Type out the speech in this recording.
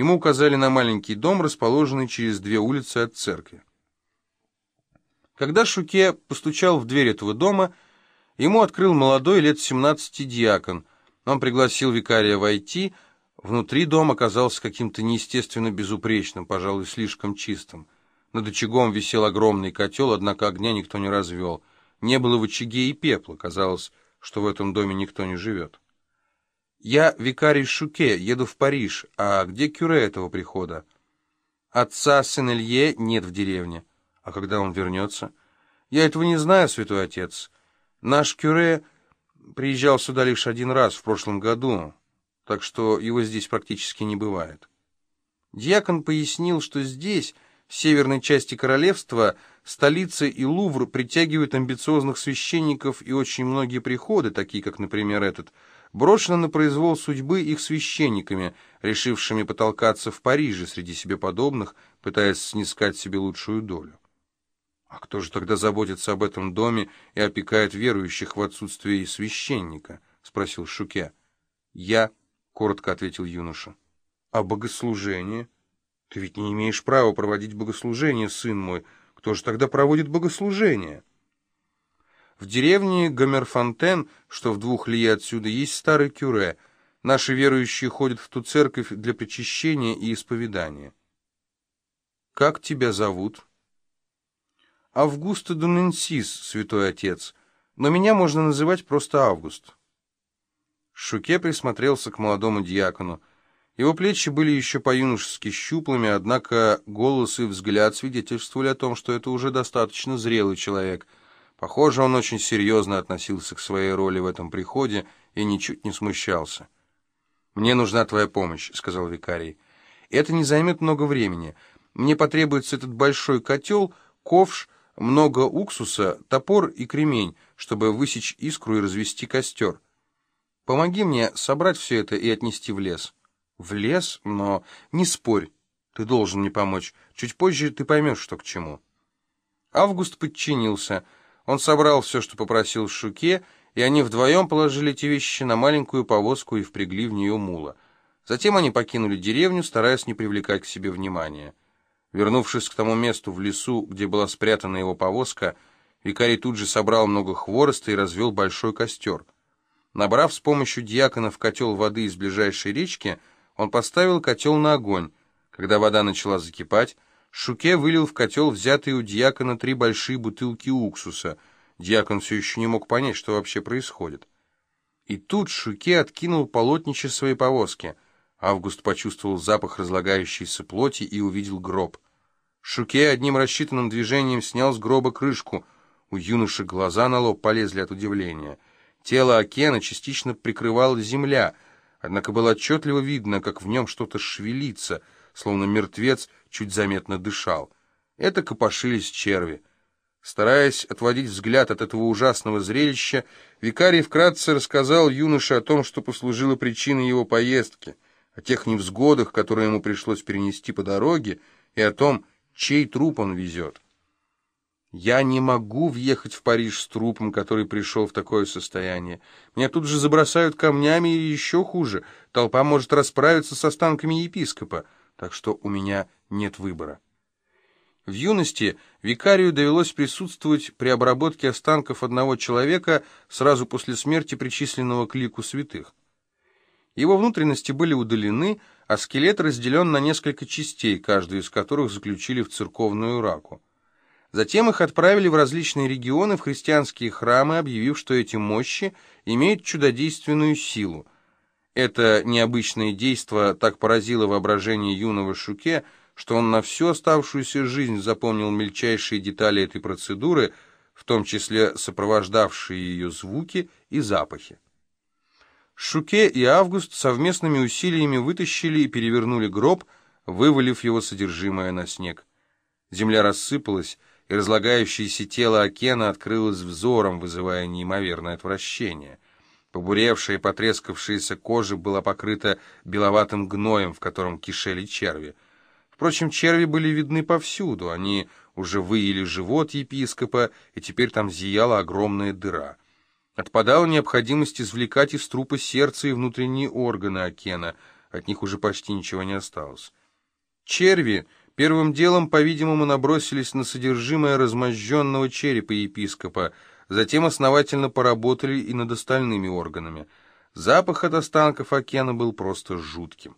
Ему указали на маленький дом, расположенный через две улицы от церкви. Когда Шуке постучал в дверь этого дома, ему открыл молодой лет 17 диакон. Он пригласил викария войти. Внутри дом оказался каким-то неестественно безупречным, пожалуй, слишком чистым. Над очагом висел огромный котел, однако огня никто не развел. Не было в очаге и пепла, казалось, что в этом доме никто не живет. «Я викарий Шуке, еду в Париж. А где кюре этого прихода?» «Отца Сен-Элье нет в деревне. А когда он вернется?» «Я этого не знаю, святой отец. Наш кюре приезжал сюда лишь один раз в прошлом году, так что его здесь практически не бывает». Дьякон пояснил, что здесь в северной части королевства столица и Лувр притягивают амбициозных священников, и очень многие приходы, такие как, например, этот, брошены на произвол судьбы их священниками, решившими потолкаться в Париже среди себе подобных, пытаясь снискать себе лучшую долю. А кто же тогда заботится об этом доме и опекает верующих в отсутствие священника? — спросил Шуке. — Я, — коротко ответил юноша. — А богослужение? — ты ведь не имеешь права проводить богослужение, сын мой. Кто же тогда проводит богослужение? В деревне Гомерфонтен, что в двух ли отсюда, есть старый кюре. Наши верующие ходят в ту церковь для причащения и исповедания. Как тебя зовут? Августа Дуненсис, святой отец. Но меня можно называть просто Август. Шуке присмотрелся к молодому диакону. Его плечи были еще по-юношески щуплыми, однако голос и взгляд свидетельствовали о том, что это уже достаточно зрелый человек. Похоже, он очень серьезно относился к своей роли в этом приходе и ничуть не смущался. «Мне нужна твоя помощь», — сказал викарий. «Это не займет много времени. Мне потребуется этот большой котел, ковш, много уксуса, топор и кремень, чтобы высечь искру и развести костер. Помоги мне собрать все это и отнести в лес». В лес? Но не спорь. Ты должен мне помочь. Чуть позже ты поймешь, что к чему. Август подчинился. Он собрал все, что попросил Шуке, и они вдвоем положили эти вещи на маленькую повозку и впрягли в нее мула. Затем они покинули деревню, стараясь не привлекать к себе внимания. Вернувшись к тому месту в лесу, где была спрятана его повозка, викарий тут же собрал много хвороста и развел большой костер. Набрав с помощью дьякона в котел воды из ближайшей речки, он поставил котел на огонь. Когда вода начала закипать, Шуке вылил в котел взятые у дьякона три большие бутылки уксуса. Дьякон все еще не мог понять, что вообще происходит. И тут Шуке откинул полотнище своей повозки. Август почувствовал запах разлагающейся плоти и увидел гроб. Шуке одним рассчитанным движением снял с гроба крышку. У юноши глаза на лоб полезли от удивления. Тело Акена частично прикрывала земля — Однако было отчетливо видно, как в нем что-то шевелится, словно мертвец чуть заметно дышал. Это копошились черви. Стараясь отводить взгляд от этого ужасного зрелища, викарий вкратце рассказал юноше о том, что послужило причиной его поездки, о тех невзгодах, которые ему пришлось перенести по дороге, и о том, чей труп он везет. Я не могу въехать в Париж с трупом, который пришел в такое состояние. Меня тут же забросают камнями или еще хуже. Толпа может расправиться с останками епископа, так что у меня нет выбора. В юности викарию довелось присутствовать при обработке останков одного человека сразу после смерти причисленного к лику святых. Его внутренности были удалены, а скелет разделен на несколько частей, каждую из которых заключили в церковную раку. Затем их отправили в различные регионы, в христианские храмы, объявив, что эти мощи имеют чудодейственную силу. Это необычное действо так поразило воображение юного Шуке, что он на всю оставшуюся жизнь запомнил мельчайшие детали этой процедуры, в том числе сопровождавшие ее звуки и запахи. Шуке и Август совместными усилиями вытащили и перевернули гроб, вывалив его содержимое на снег. Земля рассыпалась, и разлагающееся тело Акена открылось взором, вызывая неимоверное отвращение. Побуревшая и потрескавшаяся кожа была покрыта беловатым гноем, в котором кишели черви. Впрочем, черви были видны повсюду, они уже выели живот епископа, и теперь там зияла огромная дыра. Отпадала необходимость извлекать из трупа сердце и внутренние органы Акена, от них уже почти ничего не осталось. Черви первым делом, по-видимому, набросились на содержимое размозженного черепа епископа, затем основательно поработали и над остальными органами. Запах от останков Акена был просто жутким.